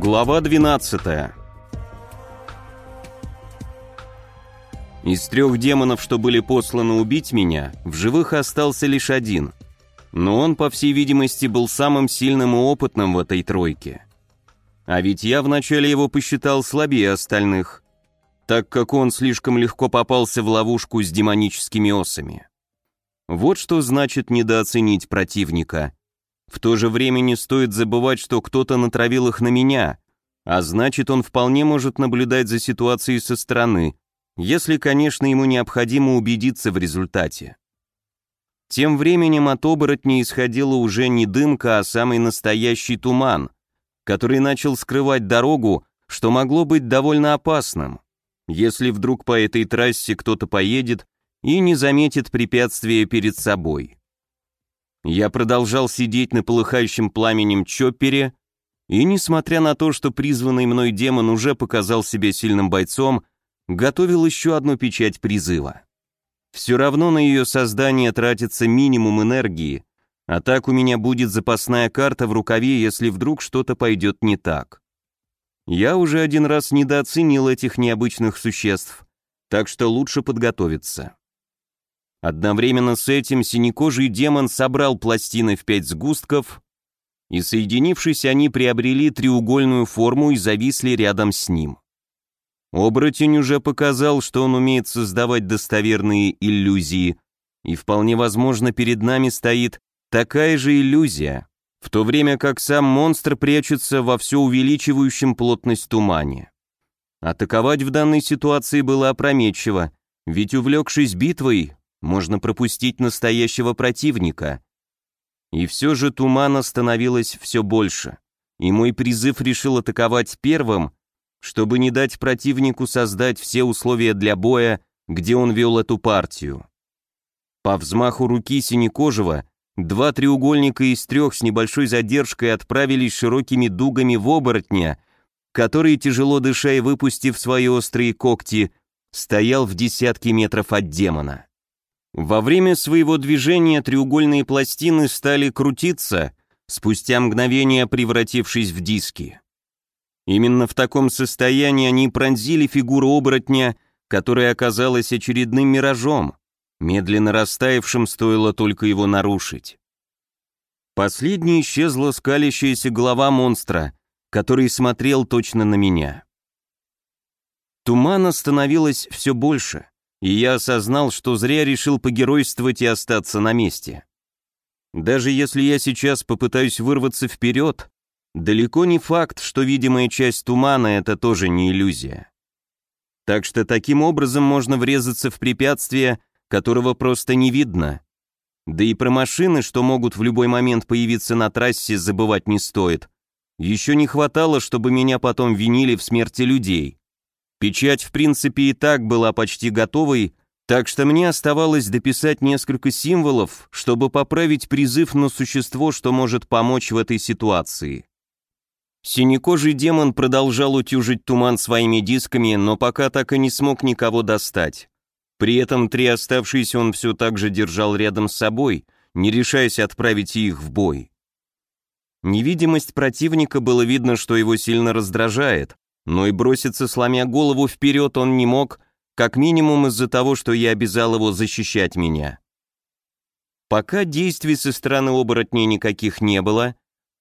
Глава 12 Из трех демонов, что были посланы убить меня, в живых остался лишь один. Но он, по всей видимости, был самым сильным и опытным в этой тройке. А ведь я вначале его посчитал слабее остальных, так как он слишком легко попался в ловушку с демоническими осами. Вот что значит недооценить противника. В то же время не стоит забывать, что кто-то натравил их на меня, а значит, он вполне может наблюдать за ситуацией со стороны, если, конечно, ему необходимо убедиться в результате. Тем временем от оборотня исходила уже не дымка, а самый настоящий туман, который начал скрывать дорогу, что могло быть довольно опасным, если вдруг по этой трассе кто-то поедет и не заметит препятствия перед собой. Я продолжал сидеть на полыхающем пламенем чоппере, и, несмотря на то, что призванный мной демон уже показал себя сильным бойцом, готовил еще одну печать призыва. Все равно на ее создание тратится минимум энергии, а так у меня будет запасная карта в рукаве, если вдруг что-то пойдет не так. Я уже один раз недооценил этих необычных существ, так что лучше подготовиться. Одновременно с этим синекожий демон собрал пластины в пять сгустков, и, соединившись, они приобрели треугольную форму и зависли рядом с ним. Оборотень уже показал, что он умеет создавать достоверные иллюзии, и вполне возможно перед нами стоит такая же иллюзия, в то время как сам монстр прячется во все увеличивающем плотность тумане. Атаковать в данной ситуации было опрометчиво, ведь увлекшись битвой, можно пропустить настоящего противника. И все же тумана становилось все больше, и мой призыв решил атаковать первым, чтобы не дать противнику создать все условия для боя, где он вел эту партию. По взмаху руки Синекожего два треугольника из трех с небольшой задержкой отправились широкими дугами в оборотня, который, тяжело дыша и выпустив свои острые когти, стоял в десятки метров от демона. Во время своего движения треугольные пластины стали крутиться, спустя мгновение превратившись в диски. Именно в таком состоянии они пронзили фигуру оборотня, которая оказалась очередным миражом, медленно растаявшим стоило только его нарушить. Последней исчезла скалящаяся голова монстра, который смотрел точно на меня. Тумана становилось все больше и я осознал, что зря решил погеройствовать и остаться на месте. Даже если я сейчас попытаюсь вырваться вперед, далеко не факт, что видимая часть тумана — это тоже не иллюзия. Так что таким образом можно врезаться в препятствие, которого просто не видно. Да и про машины, что могут в любой момент появиться на трассе, забывать не стоит. Еще не хватало, чтобы меня потом винили в смерти людей. Печать, в принципе, и так была почти готовой, так что мне оставалось дописать несколько символов, чтобы поправить призыв на существо, что может помочь в этой ситуации. Синекожий демон продолжал утюжить туман своими дисками, но пока так и не смог никого достать. При этом три оставшиеся он все так же держал рядом с собой, не решаясь отправить их в бой. Невидимость противника было видно, что его сильно раздражает, но и броситься, сломя голову вперед, он не мог, как минимум из-за того, что я обязал его защищать меня. Пока действий со стороны оборотней никаких не было,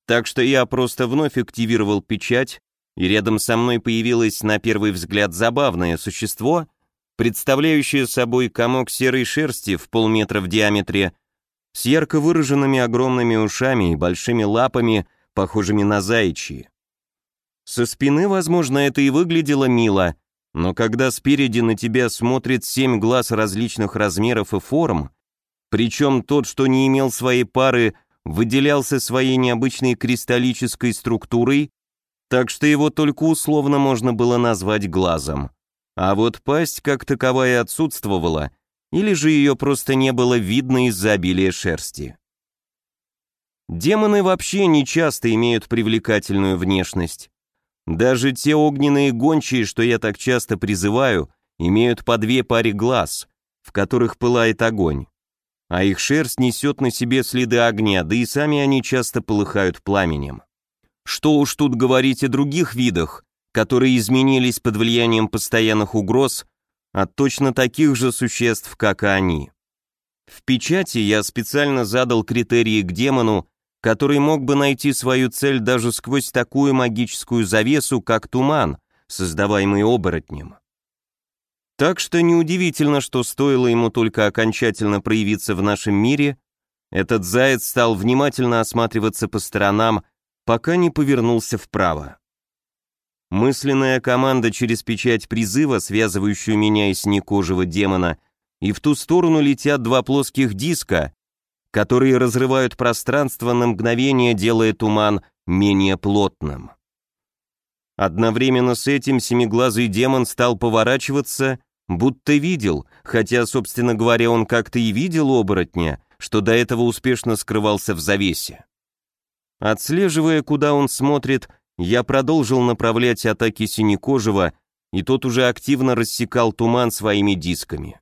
так что я просто вновь активировал печать, и рядом со мной появилось на первый взгляд забавное существо, представляющее собой комок серой шерсти в полметра в диаметре, с ярко выраженными огромными ушами и большими лапами, похожими на заячьи. Со спины, возможно, это и выглядело мило, но когда спереди на тебя смотрит семь глаз различных размеров и форм, причем тот, что не имел своей пары, выделялся своей необычной кристаллической структурой, так что его только условно можно было назвать глазом. А вот пасть как таковая отсутствовала, или же ее просто не было видно из-за обилия шерсти. Демоны вообще не часто имеют привлекательную внешность. Даже те огненные гончие, что я так часто призываю, имеют по две паре глаз, в которых пылает огонь. А их шерсть несет на себе следы огня, да и сами они часто полыхают пламенем. Что уж тут говорить о других видах, которые изменились под влиянием постоянных угроз от точно таких же существ, как и они. В печати я специально задал критерии к демону, который мог бы найти свою цель даже сквозь такую магическую завесу, как туман, создаваемый оборотнем. Так что неудивительно, что стоило ему только окончательно проявиться в нашем мире, этот заяц стал внимательно осматриваться по сторонам, пока не повернулся вправо. Мысленная команда через печать призыва, связывающую меня и синекожего демона, и в ту сторону летят два плоских диска, которые разрывают пространство на мгновение, делая туман менее плотным. Одновременно с этим семиглазый демон стал поворачиваться, будто видел, хотя, собственно говоря, он как-то и видел оборотня, что до этого успешно скрывался в завесе. Отслеживая, куда он смотрит, я продолжил направлять атаки синекожего, и тот уже активно рассекал туман своими дисками.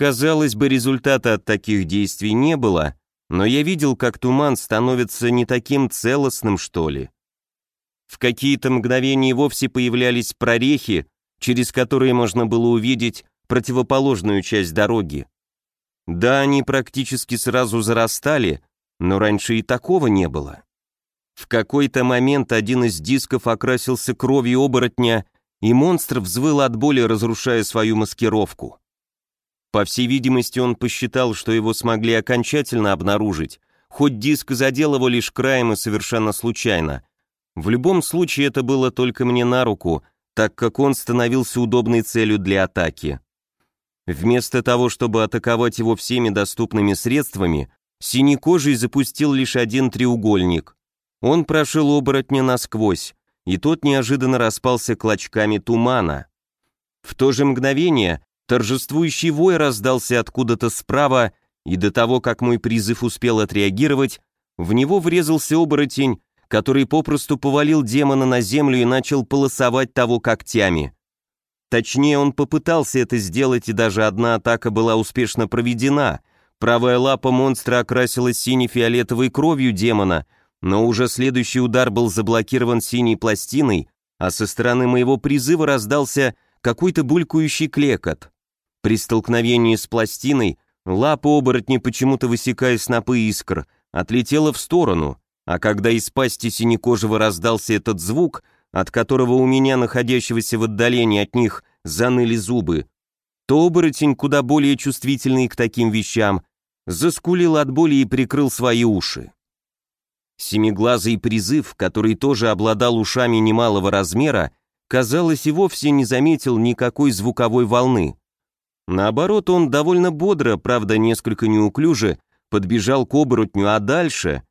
Казалось бы, результата от таких действий не было, но я видел, как туман становится не таким целостным, что ли. В какие-то мгновения вовсе появлялись прорехи, через которые можно было увидеть противоположную часть дороги. Да, они практически сразу зарастали, но раньше и такого не было. В какой-то момент один из дисков окрасился кровью оборотня, и монстр взвыл от боли, разрушая свою маскировку. По всей видимости, он посчитал, что его смогли окончательно обнаружить, хоть диск задел его лишь краем и совершенно случайно. В любом случае это было только мне на руку, так как он становился удобной целью для атаки. Вместо того, чтобы атаковать его всеми доступными средствами, синекожий запустил лишь один треугольник. Он прошил оборотня насквозь, и тот неожиданно распался клочками тумана. В то же мгновение торжествующий вой раздался откуда-то справа, и до того, как мой призыв успел отреагировать, в него врезался оборотень, который попросту повалил демона на землю и начал полосовать того когтями. Точнее, он попытался это сделать, и даже одна атака была успешно проведена. Правая лапа монстра окрасилась сине-фиолетовой кровью демона — но уже следующий удар был заблокирован синей пластиной, а со стороны моего призыва раздался какой-то булькающий клекот. При столкновении с пластиной лапа оборотня, почему-то высекая снопы искр, отлетела в сторону, а когда из пасти синекожего раздался этот звук, от которого у меня, находящегося в отдалении от них, заныли зубы, то оборотень, куда более чувствительный к таким вещам, заскулил от боли и прикрыл свои уши. Семиглазый призыв, который тоже обладал ушами немалого размера, казалось, и вовсе не заметил никакой звуковой волны. Наоборот, он довольно бодро, правда несколько неуклюже, подбежал к оборотню, а дальше...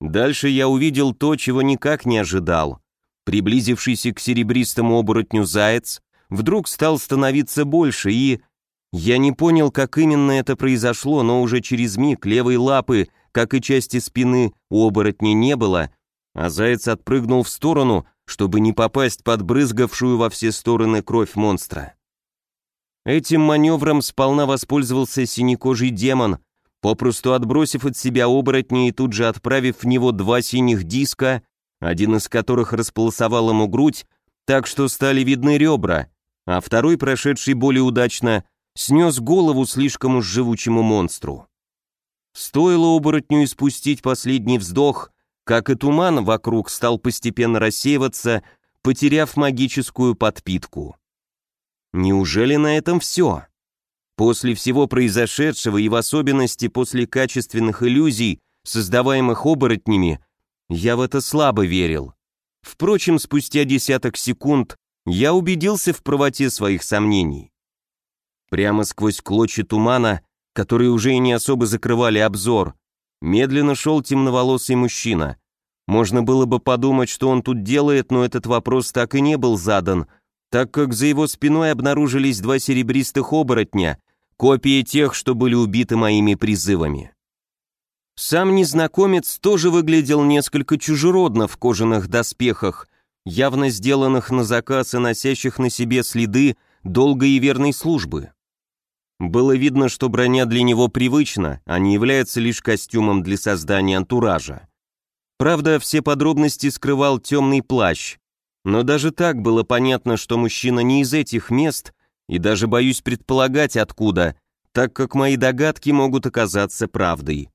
Дальше я увидел то, чего никак не ожидал. Приблизившийся к серебристому оборотню заяц вдруг стал становиться больше и... Я не понял, как именно это произошло, но уже через миг левой лапы как и части спины, у оборотня не было, а заяц отпрыгнул в сторону, чтобы не попасть под брызгавшую во все стороны кровь монстра. Этим маневром сполна воспользовался синекожий демон, попросту отбросив от себя оборотня и тут же отправив в него два синих диска, один из которых располосовал ему грудь, так что стали видны ребра, а второй, прошедший более удачно, снес голову слишком уж живучему монстру. Стоило оборотню испустить последний вздох, как и туман вокруг стал постепенно рассеиваться, потеряв магическую подпитку. Неужели на этом все? После всего произошедшего и в особенности после качественных иллюзий, создаваемых оборотнями, я в это слабо верил. Впрочем, спустя десяток секунд я убедился в правоте своих сомнений. Прямо сквозь клочья тумана которые уже и не особо закрывали обзор, медленно шел темноволосый мужчина. Можно было бы подумать, что он тут делает, но этот вопрос так и не был задан, так как за его спиной обнаружились два серебристых оборотня, копии тех, что были убиты моими призывами. Сам незнакомец тоже выглядел несколько чужеродно в кожаных доспехах, явно сделанных на заказ и носящих на себе следы долгой и верной службы. Было видно, что броня для него привычна, а не является лишь костюмом для создания антуража. Правда, все подробности скрывал темный плащ. Но даже так было понятно, что мужчина не из этих мест, и даже боюсь предполагать откуда, так как мои догадки могут оказаться правдой.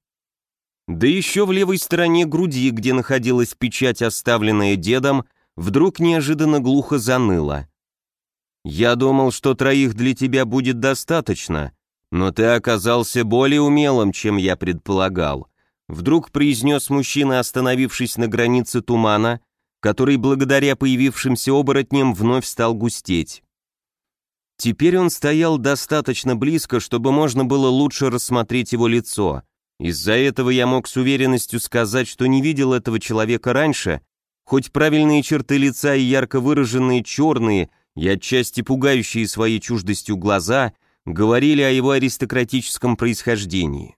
Да еще в левой стороне груди, где находилась печать, оставленная дедом, вдруг неожиданно глухо заныло. «Я думал, что троих для тебя будет достаточно, но ты оказался более умелым, чем я предполагал», вдруг произнес мужчина, остановившись на границе тумана, который благодаря появившимся оборотням вновь стал густеть. Теперь он стоял достаточно близко, чтобы можно было лучше рассмотреть его лицо. Из-за этого я мог с уверенностью сказать, что не видел этого человека раньше, хоть правильные черты лица и ярко выраженные черные и отчасти пугающие своей чуждостью глаза говорили о его аристократическом происхождении.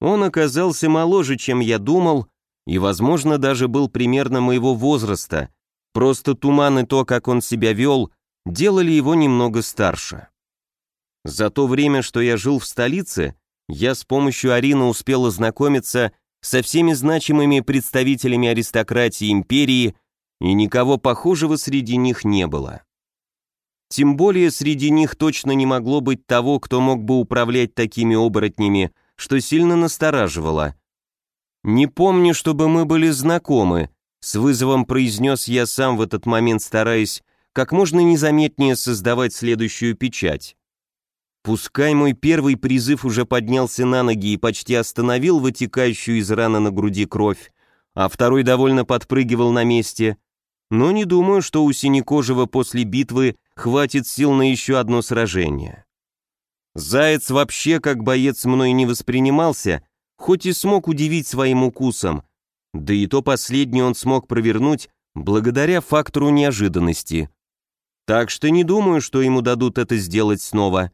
Он оказался моложе, чем я думал, и, возможно, даже был примерно моего возраста, просто туман и то, как он себя вел, делали его немного старше. За то время, что я жил в столице, я с помощью Арины успел ознакомиться со всеми значимыми представителями аристократии империи, и никого похожего среди них не было. Тем более среди них точно не могло быть того, кто мог бы управлять такими оборотнями, что сильно настораживало. «Не помню, чтобы мы были знакомы», — с вызовом произнес я сам в этот момент, стараясь как можно незаметнее создавать следующую печать. Пускай мой первый призыв уже поднялся на ноги и почти остановил вытекающую из раны на груди кровь, а второй довольно подпрыгивал на месте, но не думаю, что у Синекожего после битвы хватит сил на еще одно сражение. Заяц вообще как боец мной не воспринимался, хоть и смог удивить своим укусом, да и то последнее он смог провернуть благодаря фактору неожиданности. Так что не думаю, что ему дадут это сделать снова.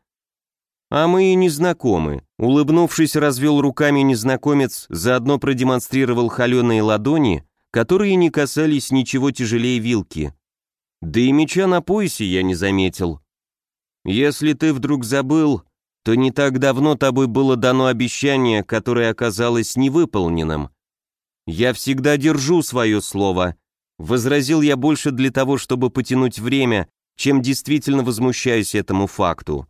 А мы и не знакомы. Улыбнувшись, развел руками незнакомец, заодно продемонстрировал холеные ладони, которые не касались ничего тяжелее вилки. Да и меча на поясе я не заметил. Если ты вдруг забыл, то не так давно тобой было дано обещание, которое оказалось невыполненным. Я всегда держу свое слово. Возразил я больше для того, чтобы потянуть время, чем действительно возмущаюсь этому факту.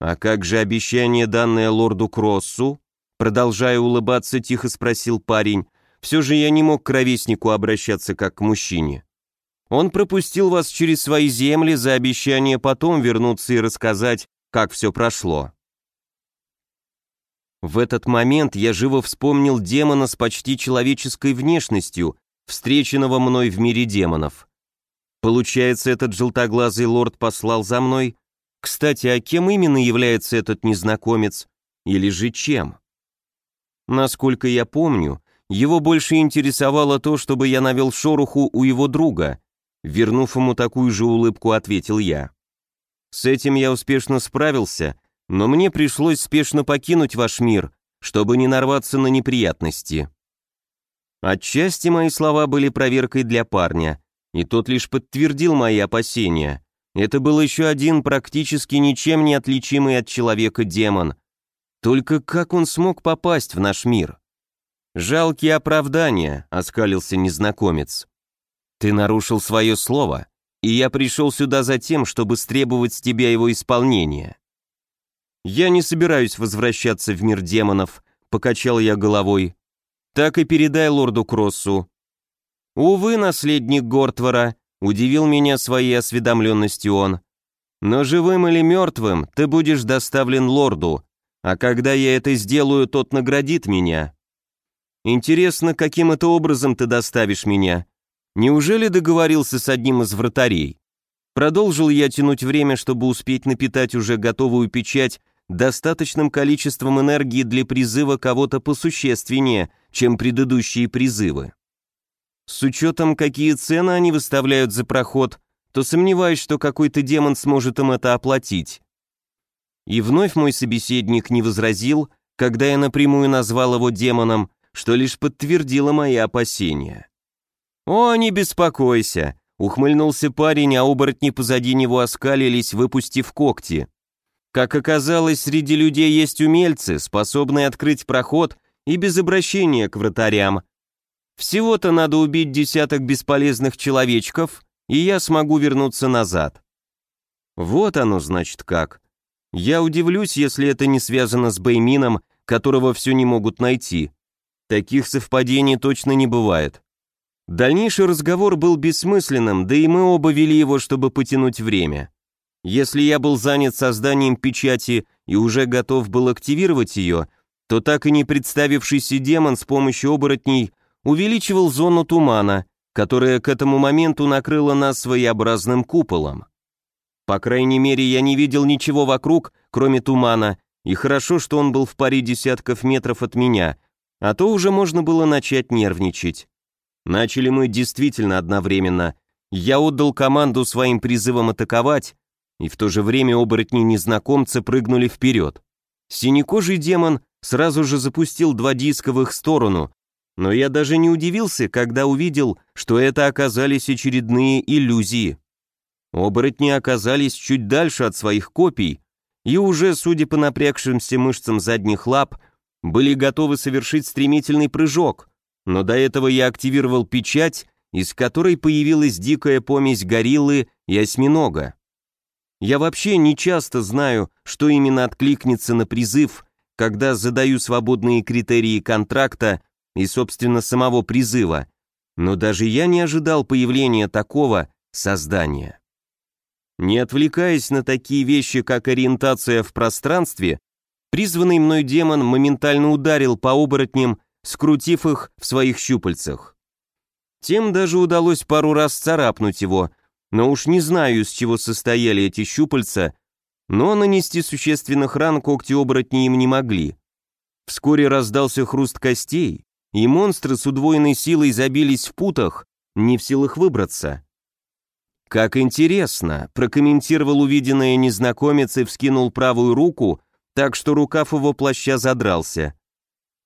А как же обещание, данное лорду Кроссу? Продолжая улыбаться, тихо спросил парень. Все же я не мог к ровеснику обращаться как к мужчине. Он пропустил вас через свои земли за обещание потом вернуться и рассказать, как все прошло. В этот момент я живо вспомнил демона с почти человеческой внешностью, встреченного мной в мире демонов. Получается, этот желтоглазый лорд послал за мной? Кстати, а кем именно является этот незнакомец? Или же чем? Насколько я помню, его больше интересовало то, чтобы я навел шороху у его друга, Вернув ему такую же улыбку, ответил я. «С этим я успешно справился, но мне пришлось спешно покинуть ваш мир, чтобы не нарваться на неприятности». Отчасти мои слова были проверкой для парня, и тот лишь подтвердил мои опасения. Это был еще один практически ничем не отличимый от человека демон. Только как он смог попасть в наш мир? «Жалкие оправдания», — оскалился незнакомец. Ты нарушил свое слово, и я пришел сюда за тем, чтобы стребовать с тебя его исполнения. Я не собираюсь возвращаться в мир демонов, покачал я головой. Так и передай лорду Кроссу. Увы, наследник Гортвара, удивил меня своей осведомленностью он. Но живым или мертвым ты будешь доставлен лорду, а когда я это сделаю, тот наградит меня. Интересно, каким это образом ты доставишь меня? Неужели договорился с одним из вратарей? Продолжил я тянуть время, чтобы успеть напитать уже готовую печать достаточным количеством энергии для призыва кого-то посущественнее, чем предыдущие призывы. С учетом, какие цены они выставляют за проход, то сомневаюсь, что какой-то демон сможет им это оплатить. И вновь мой собеседник не возразил, когда я напрямую назвал его демоном, что лишь подтвердило мои опасения. «О, не беспокойся!» — ухмыльнулся парень, а оборотни позади него оскалились, выпустив когти. Как оказалось, среди людей есть умельцы, способные открыть проход и без обращения к вратарям. Всего-то надо убить десяток бесполезных человечков, и я смогу вернуться назад. Вот оно, значит, как. Я удивлюсь, если это не связано с Бэймином, которого все не могут найти. Таких совпадений точно не бывает. Дальнейший разговор был бессмысленным, да и мы оба вели его, чтобы потянуть время. Если я был занят созданием печати и уже готов был активировать ее, то так и не представившийся демон с помощью оборотней увеличивал зону тумана, которая к этому моменту накрыла нас своеобразным куполом. По крайней мере, я не видел ничего вокруг, кроме тумана, и хорошо, что он был в паре десятков метров от меня, а то уже можно было начать нервничать. Начали мы действительно одновременно. Я отдал команду своим призывам атаковать, и в то же время оборотни-незнакомцы прыгнули вперед. Синекожий демон сразу же запустил два диска в их сторону, но я даже не удивился, когда увидел, что это оказались очередные иллюзии. Оборотни оказались чуть дальше от своих копий, и уже, судя по напрягшимся мышцам задних лап, были готовы совершить стремительный прыжок, но до этого я активировал печать, из которой появилась дикая помесь гориллы и осьминога. Я вообще не часто знаю, что именно откликнется на призыв, когда задаю свободные критерии контракта и, собственно, самого призыва, но даже я не ожидал появления такого создания. Не отвлекаясь на такие вещи, как ориентация в пространстве, призванный мной демон моментально ударил по оборотням, скрутив их в своих щупальцах. Тем даже удалось пару раз царапнуть его, но уж не знаю, из чего состояли эти щупальца, но нанести существенных ран когти оборотни им не могли. Вскоре раздался хруст костей, и монстры с удвоенной силой забились в путах, не в силах выбраться. «Как интересно», — прокомментировал увиденное незнакомец и вскинул правую руку, так что рукав его плаща задрался.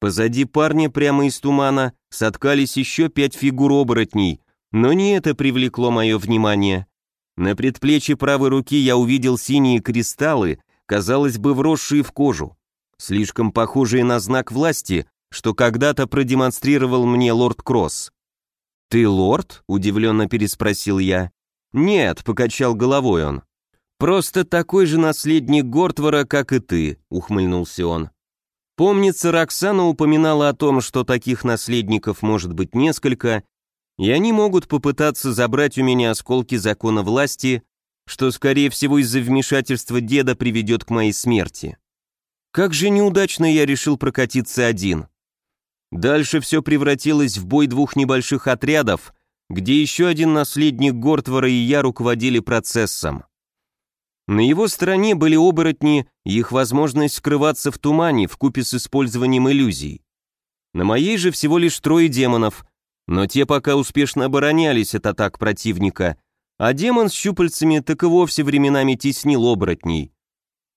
Позади парня прямо из тумана соткались еще пять фигур оборотней, но не это привлекло мое внимание. На предплечье правой руки я увидел синие кристаллы, казалось бы, вросшие в кожу, слишком похожие на знак власти, что когда-то продемонстрировал мне лорд Кросс. «Ты лорд?» — удивленно переспросил я. «Нет», — покачал головой он. «Просто такой же наследник Гортвара, как и ты», — ухмыльнулся он. Помнится, Роксана упоминала о том, что таких наследников может быть несколько, и они могут попытаться забрать у меня осколки закона власти, что, скорее всего, из-за вмешательства деда приведет к моей смерти. Как же неудачно я решил прокатиться один. Дальше все превратилось в бой двух небольших отрядов, где еще один наследник Гортвара и я руководили процессом. На его стороне были оборотни и их возможность скрываться в тумане в купе с использованием иллюзий. На моей же всего лишь трое демонов, но те пока успешно оборонялись от атак противника, а демон с щупальцами так и вовсе временами теснил оборотней.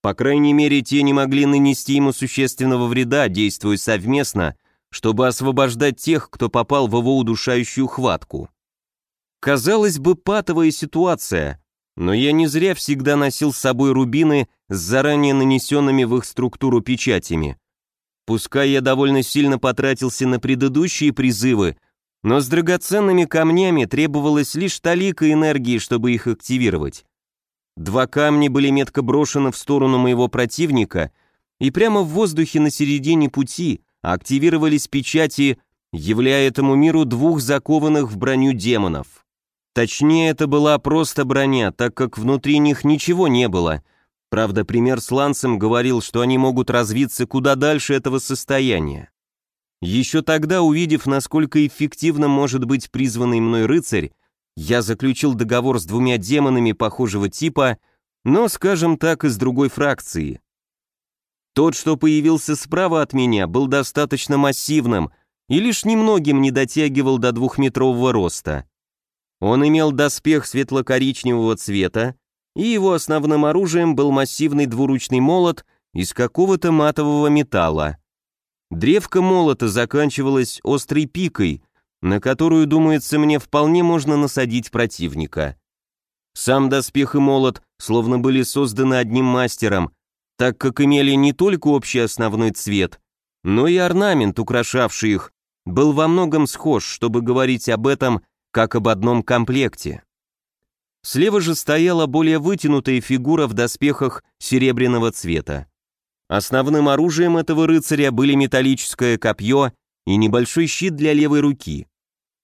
По крайней мере, те не могли нанести ему существенного вреда, действуя совместно, чтобы освобождать тех, кто попал в его удушающую хватку. Казалось бы, патовая ситуация, но я не зря всегда носил с собой рубины с заранее нанесенными в их структуру печатями. Пускай я довольно сильно потратился на предыдущие призывы, но с драгоценными камнями требовалось лишь талика энергии, чтобы их активировать. Два камня были метко брошены в сторону моего противника, и прямо в воздухе на середине пути активировались печати, являя этому миру двух закованных в броню демонов. Точнее, это была просто броня, так как внутри них ничего не было. Правда, пример с Лансом говорил, что они могут развиться куда дальше этого состояния. Еще тогда, увидев, насколько эффективно может быть призванный мной рыцарь, я заключил договор с двумя демонами похожего типа, но, скажем так, из другой фракции. Тот, что появился справа от меня, был достаточно массивным и лишь немногим не дотягивал до двухметрового роста. Он имел доспех светло-коричневого цвета, и его основным оружием был массивный двуручный молот из какого-то матового металла. Древко молота заканчивалось острой пикой, на которую, думается мне, вполне можно насадить противника. Сам доспех и молот словно были созданы одним мастером, так как имели не только общий основной цвет, но и орнамент, украшавший их, был во многом схож, чтобы говорить об этом как об одном комплекте. Слева же стояла более вытянутая фигура в доспехах серебряного цвета. Основным оружием этого рыцаря были металлическое копье и небольшой щит для левой руки.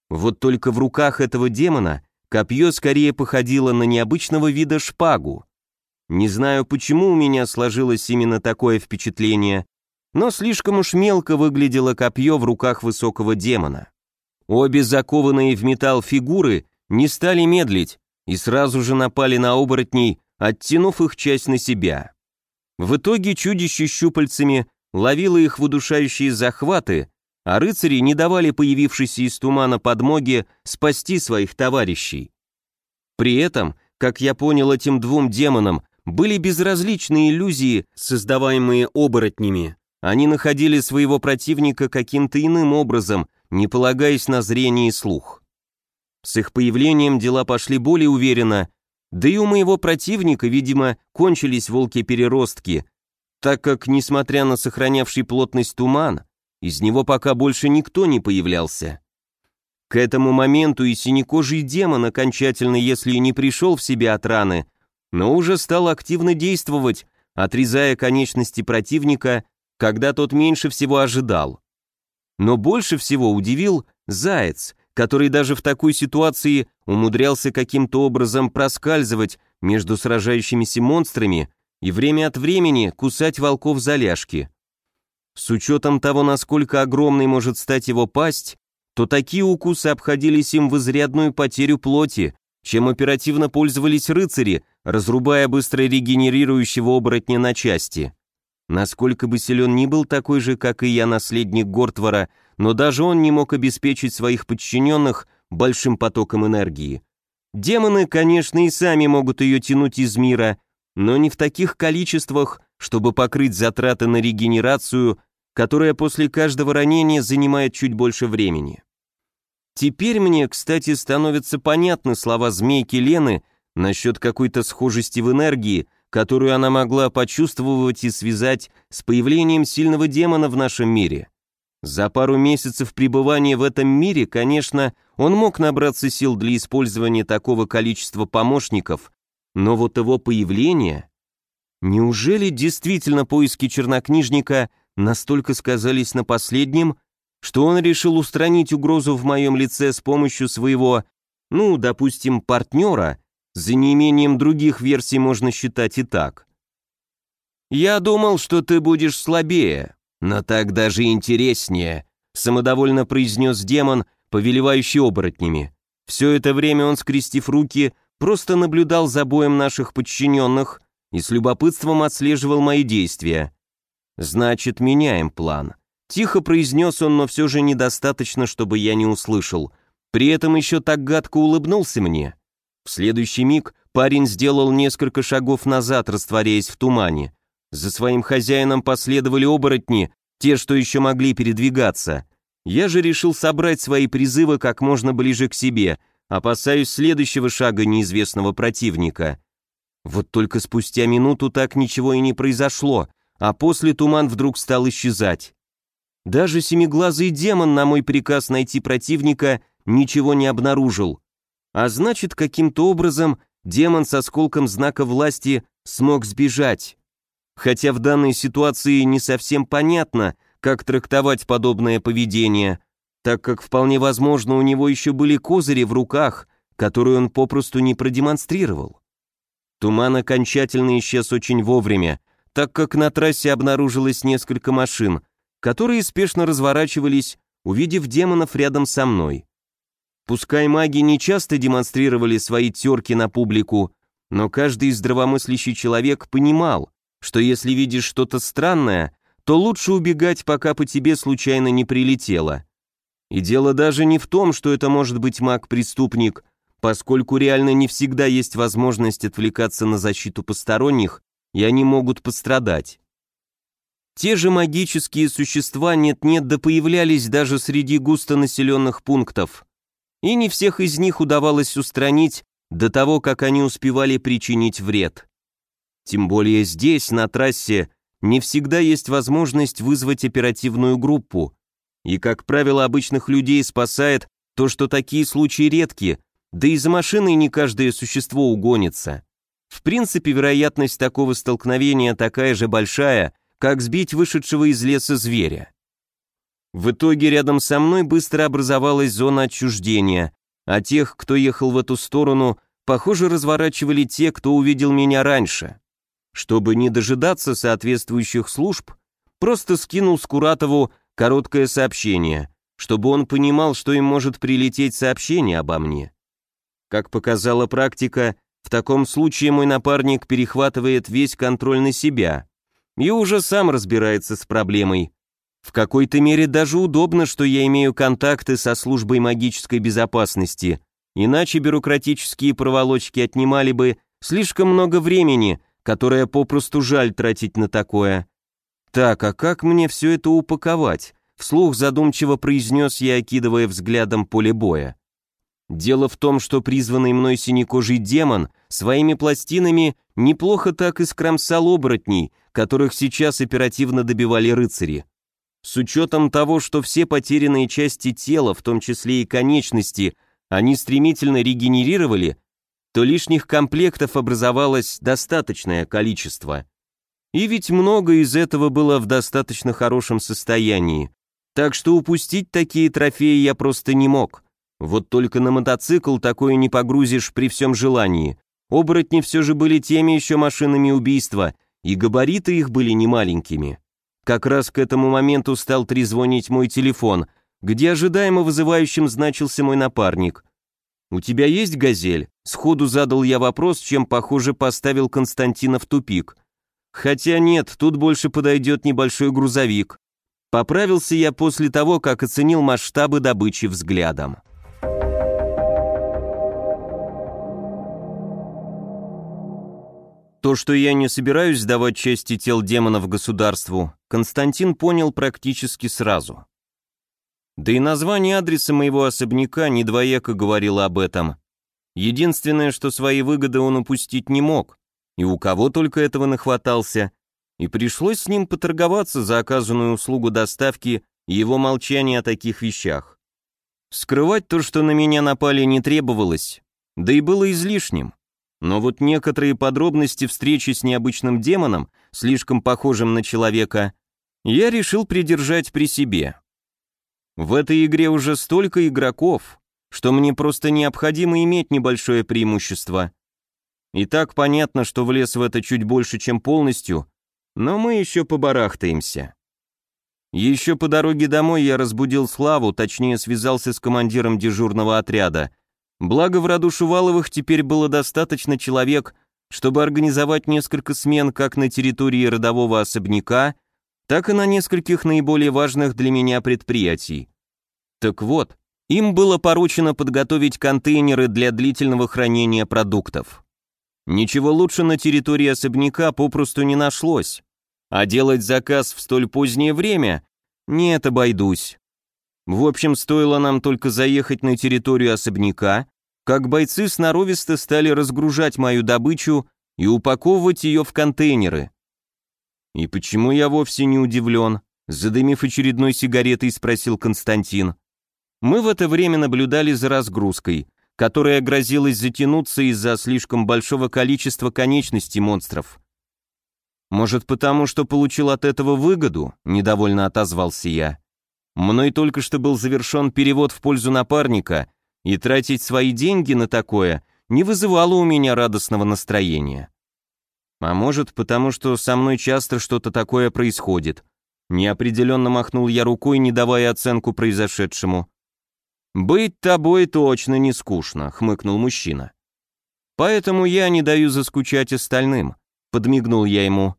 Вот только в руках этого демона копье скорее походило на необычного вида шпагу. Не знаю, почему у меня сложилось именно такое впечатление, но слишком уж мелко выглядело копье в руках высокого демона. Обе закованные в металл фигуры не стали медлить и сразу же напали на оборотней, оттянув их часть на себя. В итоге чудище щупальцами ловило их в удушающие захваты, а рыцари не давали появившейся из тумана подмоге спасти своих товарищей. При этом, как я понял этим двум демонам, были безразличны иллюзии, создаваемые оборотнями. Они находили своего противника каким-то иным образом, не полагаясь на зрение и слух. С их появлением дела пошли более уверенно, да и у моего противника, видимо, кончились волки-переростки, так как, несмотря на сохранявший плотность туман, из него пока больше никто не появлялся. К этому моменту и синекожий демон окончательно, если и не пришел в себя от раны, но уже стал активно действовать, отрезая конечности противника когда тот меньше всего ожидал. Но больше всего удивил заяц, который даже в такой ситуации умудрялся каким-то образом проскальзывать между сражающимися монстрами и время от времени кусать волков за ляжки. С учетом того, насколько огромной может стать его пасть, то такие укусы обходились им в изрядную потерю плоти, чем оперативно пользовались рыцари, разрубая быстро регенерирующего оборотня на части. Насколько бы силен ни был такой же, как и я, наследник Гортвара, но даже он не мог обеспечить своих подчиненных большим потоком энергии. Демоны, конечно, и сами могут ее тянуть из мира, но не в таких количествах, чтобы покрыть затраты на регенерацию, которая после каждого ранения занимает чуть больше времени. Теперь мне, кстати, становятся понятны слова змейки Лены насчет какой-то схожести в энергии, которую она могла почувствовать и связать с появлением сильного демона в нашем мире. За пару месяцев пребывания в этом мире, конечно, он мог набраться сил для использования такого количества помощников, но вот его появление... Неужели действительно поиски чернокнижника настолько сказались на последнем, что он решил устранить угрозу в моем лице с помощью своего, ну, допустим, партнера, за неимением других версий можно считать и так. «Я думал, что ты будешь слабее, но так даже интереснее», самодовольно произнес демон, повелевающий оборотнями. Все это время он, скрестив руки, просто наблюдал за боем наших подчиненных и с любопытством отслеживал мои действия. «Значит, меняем план». Тихо произнес он, но все же недостаточно, чтобы я не услышал. При этом еще так гадко улыбнулся мне. В следующий миг парень сделал несколько шагов назад, растворяясь в тумане. За своим хозяином последовали оборотни, те, что еще могли передвигаться. Я же решил собрать свои призывы как можно ближе к себе, опасаюсь следующего шага неизвестного противника. Вот только спустя минуту так ничего и не произошло, а после туман вдруг стал исчезать. Даже семиглазый демон на мой приказ найти противника ничего не обнаружил. А значит, каким-то образом демон со сколком знака власти смог сбежать. Хотя в данной ситуации не совсем понятно, как трактовать подобное поведение, так как вполне возможно у него еще были козыри в руках, которые он попросту не продемонстрировал. Туман окончательно исчез очень вовремя, так как на трассе обнаружилось несколько машин, которые спешно разворачивались, увидев демонов рядом со мной. Пускай маги не часто демонстрировали свои терки на публику, но каждый здравомыслящий человек понимал, что если видишь что-то странное, то лучше убегать, пока по тебе случайно не прилетело. И дело даже не в том, что это может быть маг-преступник, поскольку реально не всегда есть возможность отвлекаться на защиту посторонних, и они могут пострадать. Те же магические существа нет-нет да появлялись даже среди густонаселенных пунктов и не всех из них удавалось устранить до того, как они успевали причинить вред. Тем более здесь, на трассе, не всегда есть возможность вызвать оперативную группу, И, как правило, обычных людей спасает то, что такие случаи редки, да и за машиной не каждое существо угонится. В принципе, вероятность такого столкновения такая же большая, как сбить вышедшего из леса зверя. В итоге рядом со мной быстро образовалась зона отчуждения, а тех, кто ехал в эту сторону, похоже, разворачивали те, кто увидел меня раньше. Чтобы не дожидаться соответствующих служб, просто скинул Скуратову короткое сообщение, чтобы он понимал, что им может прилететь сообщение обо мне. Как показала практика, в таком случае мой напарник перехватывает весь контроль на себя и уже сам разбирается с проблемой. В какой-то мере даже удобно, что я имею контакты со службой магической безопасности, иначе бюрократические проволочки отнимали бы слишком много времени, которое попросту жаль тратить на такое. Так, а как мне все это упаковать? Вслух задумчиво произнес я, окидывая взглядом поле боя. Дело в том, что призванный мной синекожий демон своими пластинами неплохо так искромсал оборотней, которых сейчас оперативно добивали рыцари. С учетом того, что все потерянные части тела, в том числе и конечности, они стремительно регенерировали, то лишних комплектов образовалось достаточное количество. И ведь много из этого было в достаточно хорошем состоянии. Так что упустить такие трофеи я просто не мог. Вот только на мотоцикл такое не погрузишь при всем желании. Оборотни все же были теми еще машинами убийства, и габариты их были немаленькими. Как раз к этому моменту стал трезвонить мой телефон, где ожидаемо вызывающим значился мой напарник. «У тебя есть газель?» Сходу задал я вопрос, чем, похоже, поставил Константина в тупик. Хотя нет, тут больше подойдет небольшой грузовик. Поправился я после того, как оценил масштабы добычи взглядом. То, что я не собираюсь сдавать части тел демонов государству, Константин понял практически сразу. Да и название адреса моего особняка недвояко говорило об этом. Единственное, что свои выгоды он упустить не мог, и у кого только этого нахватался, и пришлось с ним поторговаться за оказанную услугу доставки и его молчание о таких вещах. Скрывать то, что на меня напали, не требовалось, да и было излишним. Но вот некоторые подробности встречи с необычным демоном, слишком похожим на человека, я решил придержать при себе. В этой игре уже столько игроков, что мне просто необходимо иметь небольшое преимущество. И так понятно, что влез в это чуть больше, чем полностью, но мы еще побарахтаемся. Еще по дороге домой я разбудил Славу, точнее связался с командиром дежурного отряда — Благо в роду Шуваловых теперь было достаточно человек, чтобы организовать несколько смен как на территории родового особняка, так и на нескольких наиболее важных для меня предприятий. Так вот, им было поручено подготовить контейнеры для длительного хранения продуктов. Ничего лучше на территории особняка попросту не нашлось, а делать заказ в столь позднее время – нет, обойдусь. В общем, стоило нам только заехать на территорию особняка, как бойцы сноровисто стали разгружать мою добычу и упаковывать ее в контейнеры. И почему я вовсе не удивлен? Задымив очередной сигаретой, спросил Константин. Мы в это время наблюдали за разгрузкой, которая грозилась затянуться из-за слишком большого количества конечностей монстров. «Может, потому что получил от этого выгоду?» – недовольно отозвался я. «Мной только что был завершен перевод в пользу напарника, и тратить свои деньги на такое не вызывало у меня радостного настроения. А может, потому что со мной часто что-то такое происходит. Неопределенно махнул я рукой, не давая оценку произошедшему. «Быть тобой точно не скучно», — хмыкнул мужчина. «Поэтому я не даю заскучать остальным», — подмигнул я ему.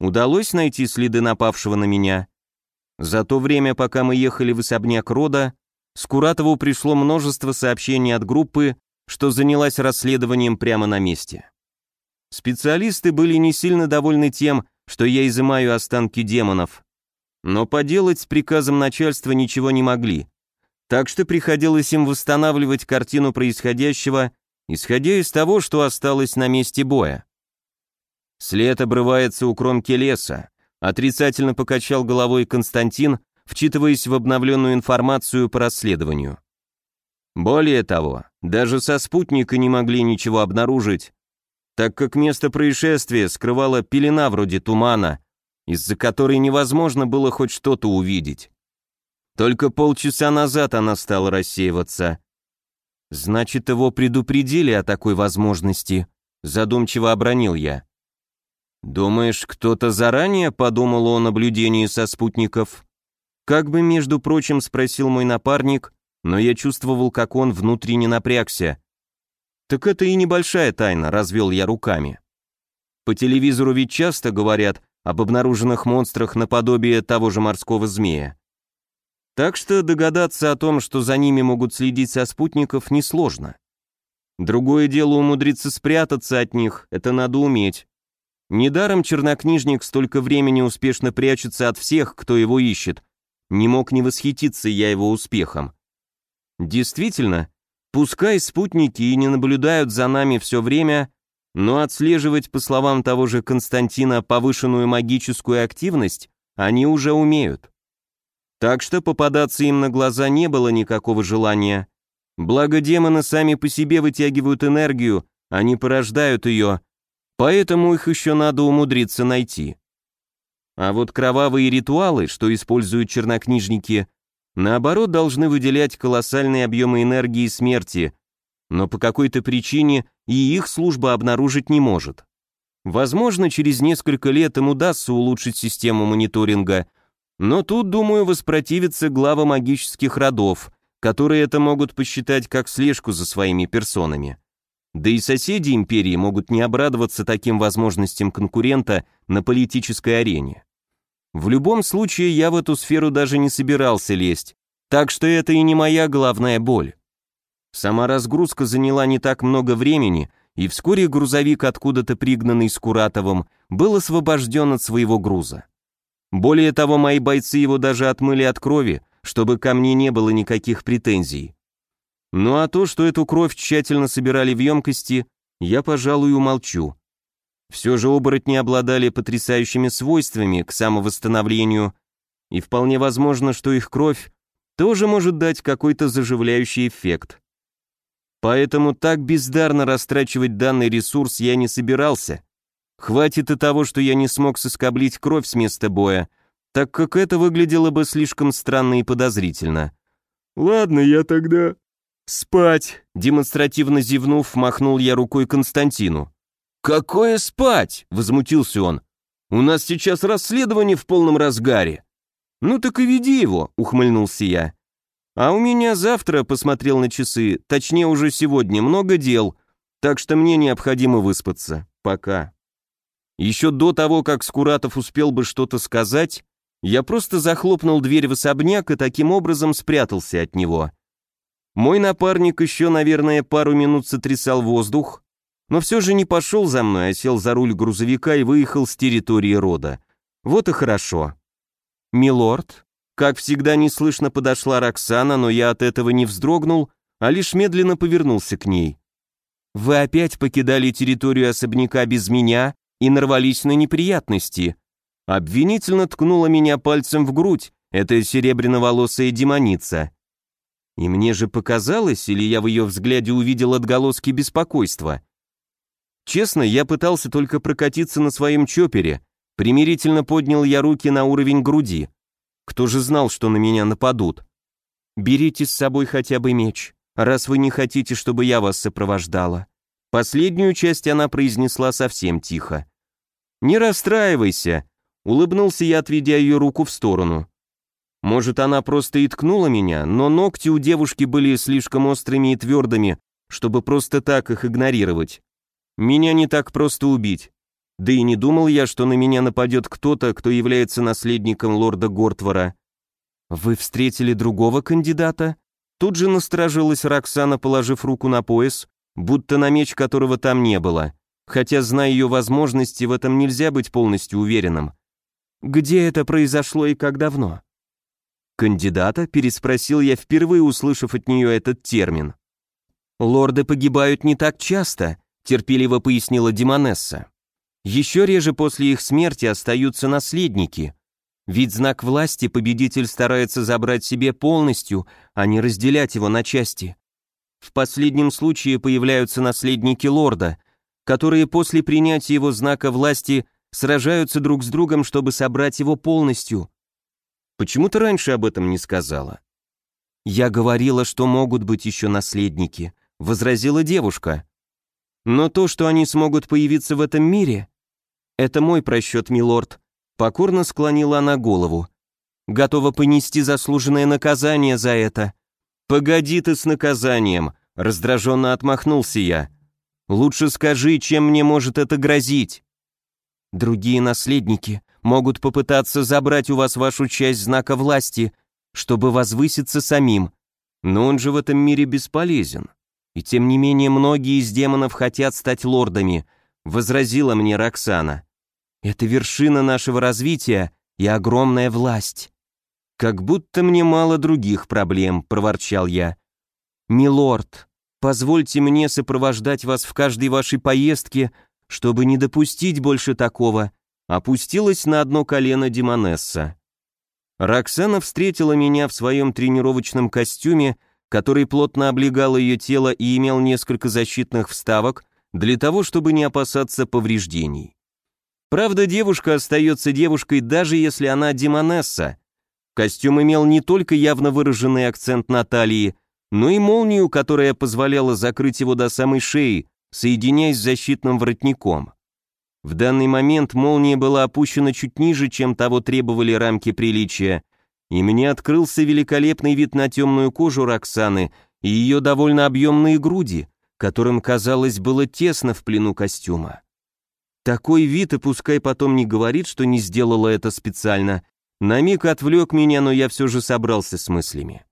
«Удалось найти следы напавшего на меня?» За то время, пока мы ехали в особняк рода, Скуратову пришло множество сообщений от группы, что занялась расследованием прямо на месте. Специалисты были не сильно довольны тем, что я изымаю останки демонов, но поделать с приказом начальства ничего не могли, так что приходилось им восстанавливать картину происходящего, исходя из того, что осталось на месте боя. След обрывается у кромки леса, отрицательно покачал головой Константин, вчитываясь в обновленную информацию по расследованию. Более того, даже со спутника не могли ничего обнаружить, так как место происшествия скрывала пелена вроде тумана, из-за которой невозможно было хоть что-то увидеть. Только полчаса назад она стала рассеиваться. Значит, его предупредили о такой возможности, задумчиво обронил я. Думаешь, кто-то заранее подумал о наблюдении со спутников? Как бы, между прочим, спросил мой напарник, но я чувствовал, как он внутренне напрягся. Так это и небольшая тайна, развел я руками. По телевизору ведь часто говорят об обнаруженных монстрах наподобие того же морского змея. Так что догадаться о том, что за ними могут следить со спутников, несложно. Другое дело умудриться спрятаться от них, это надо уметь. Недаром чернокнижник столько времени успешно прячется от всех, кто его ищет. Не мог не восхититься я его успехом. Действительно, пускай спутники и не наблюдают за нами все время, но отслеживать, по словам того же Константина, повышенную магическую активность они уже умеют. Так что попадаться им на глаза не было никакого желания. Благо демоны сами по себе вытягивают энергию, они порождают ее, поэтому их еще надо умудриться найти. А вот кровавые ритуалы, что используют чернокнижники, наоборот, должны выделять колоссальные объемы энергии смерти, но по какой-то причине и их служба обнаружить не может. Возможно, через несколько лет им удастся улучшить систему мониторинга, но тут, думаю, воспротивятся главы магических родов, которые это могут посчитать как слежку за своими персонами. Да и соседи империи могут не обрадоваться таким возможностям конкурента на политической арене. В любом случае, я в эту сферу даже не собирался лезть, так что это и не моя главная боль. Сама разгрузка заняла не так много времени, и вскоре грузовик, откуда-то пригнанный с Куратовым, был освобожден от своего груза. Более того, мои бойцы его даже отмыли от крови, чтобы ко мне не было никаких претензий. Ну а то, что эту кровь тщательно собирали в емкости, я, пожалуй, умолчу. Все же оборотни обладали потрясающими свойствами к самовосстановлению, и вполне возможно, что их кровь тоже может дать какой-то заживляющий эффект. Поэтому так бездарно растрачивать данный ресурс я не собирался. Хватит и того, что я не смог соскоблить кровь с места боя, так как это выглядело бы слишком странно и подозрительно. «Ладно, я тогда...» «Спать!» — демонстративно зевнув, махнул я рукой Константину. «Какое спать?» — возмутился он. «У нас сейчас расследование в полном разгаре». «Ну так и веди его», — ухмыльнулся я. «А у меня завтра, — посмотрел на часы, — точнее уже сегодня, много дел, так что мне необходимо выспаться. Пока». Еще до того, как Скуратов успел бы что-то сказать, я просто захлопнул дверь в особняк и таким образом спрятался от него. Мой напарник еще, наверное, пару минут сотрясал воздух, но все же не пошел за мной, а сел за руль грузовика и выехал с территории рода. Вот и хорошо. «Милорд?» Как всегда неслышно подошла Роксана, но я от этого не вздрогнул, а лишь медленно повернулся к ней. «Вы опять покидали территорию особняка без меня и нарвались на неприятности?» Обвинительно ткнула меня пальцем в грудь эта серебряноволосая демоница. И мне же показалось, или я в ее взгляде увидел отголоски беспокойства – Честно, я пытался только прокатиться на своем чопере, примирительно поднял я руки на уровень груди. Кто же знал, что на меня нападут? Берите с собой хотя бы меч, раз вы не хотите, чтобы я вас сопровождала. Последнюю часть она произнесла совсем тихо. «Не расстраивайся», — улыбнулся я, отведя ее руку в сторону. Может, она просто и ткнула меня, но ногти у девушки были слишком острыми и твердыми, чтобы просто так их игнорировать. Меня не так просто убить. Да и не думал я, что на меня нападет кто-то, кто является наследником лорда Гортвара. Вы встретили другого кандидата? Тут же насторожилась Роксана, положив руку на пояс, будто на меч которого там не было. Хотя, зная ее возможности, в этом нельзя быть полностью уверенным. Где это произошло и как давно? Кандидата переспросил я, впервые услышав от нее этот термин. Лорды погибают не так часто, терпеливо пояснила Димонесса. Еще реже после их смерти остаются наследники. Ведь знак власти победитель старается забрать себе полностью, а не разделять его на части. В последнем случае появляются наследники лорда, которые после принятия его знака власти сражаются друг с другом, чтобы собрать его полностью. Почему ты раньше об этом не сказала? Я говорила, что могут быть еще наследники, возразила девушка. Но то, что они смогут появиться в этом мире, это мой просчет, милорд. Покорно склонила она голову. Готова понести заслуженное наказание за это. Погоди ты с наказанием, раздраженно отмахнулся я. Лучше скажи, чем мне может это грозить. Другие наследники могут попытаться забрать у вас вашу часть знака власти, чтобы возвыситься самим. Но он же в этом мире бесполезен. И тем не менее многие из демонов хотят стать лордами, возразила мне Роксана. Это вершина нашего развития и огромная власть. Как будто мне мало других проблем, проворчал я. Милорд, позвольте мне сопровождать вас в каждой вашей поездке, чтобы не допустить больше такого, опустилась на одно колено Димонесса. Роксана встретила меня в своем тренировочном костюме, который плотно облегал ее тело и имел несколько защитных вставок для того, чтобы не опасаться повреждений. Правда, девушка остается девушкой, даже если она демонесса. Костюм имел не только явно выраженный акцент на талии, но и молнию, которая позволяла закрыть его до самой шеи, соединяясь с защитным воротником. В данный момент молния была опущена чуть ниже, чем того требовали рамки приличия, и мне открылся великолепный вид на темную кожу Роксаны и ее довольно объемные груди, которым, казалось, было тесно в плену костюма. Такой вид, и пускай потом не говорит, что не сделала это специально, на миг отвлек меня, но я все же собрался с мыслями.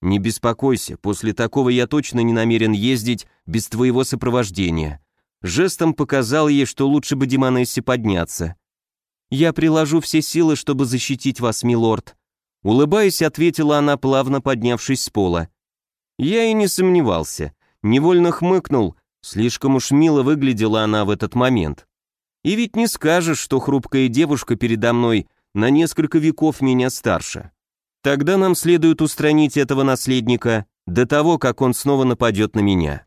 «Не беспокойся, после такого я точно не намерен ездить без твоего сопровождения». Жестом показал ей, что лучше бы Демонессе подняться. «Я приложу все силы, чтобы защитить вас, милорд», Улыбаясь, ответила она, плавно поднявшись с пола. Я и не сомневался. Невольно хмыкнул, Слишком уж мило выглядела она в этот момент. И ведь не скажешь, что хрупкая девушка передо мной на несколько веков меня старше. Тогда нам следует устранить этого наследника до того, как он снова нападет на меня.